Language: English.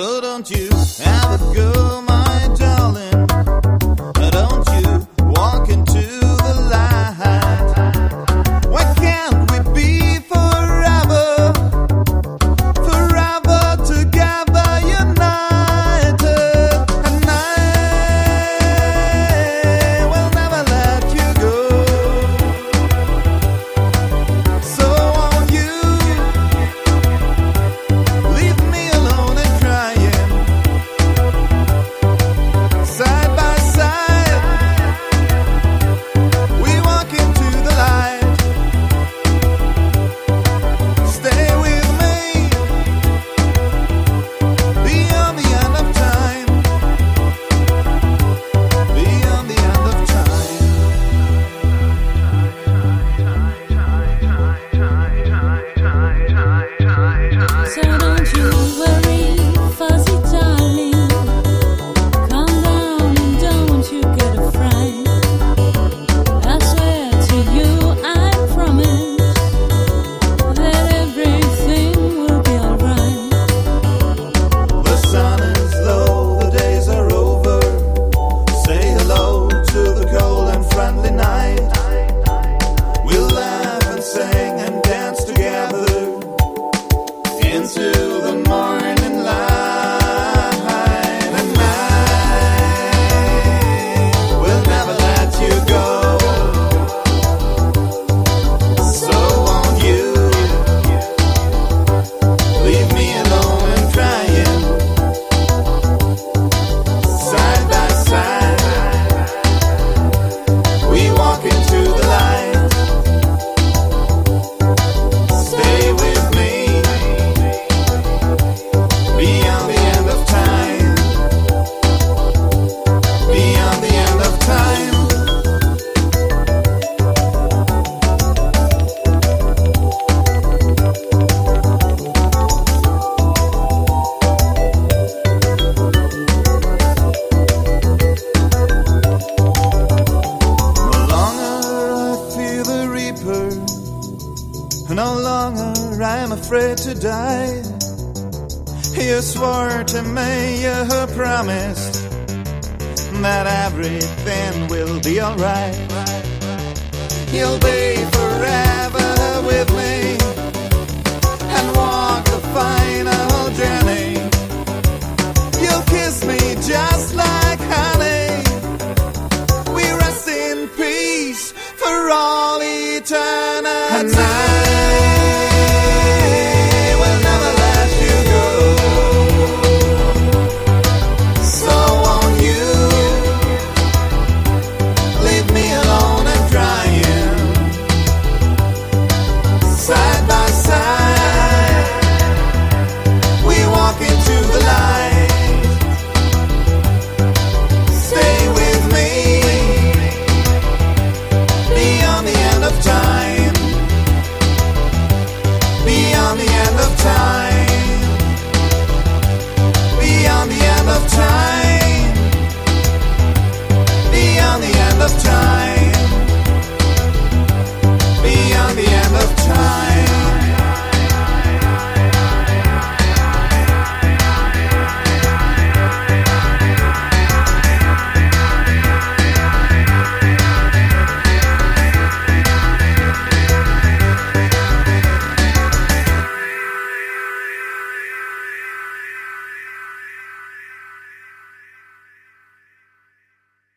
So don't you have a go No longer I'm afraid to die. You swore to me, you promised that everything will be alright. You'll be forever. Beyond the end of time. Beyond the end of time. Beyond the end of time.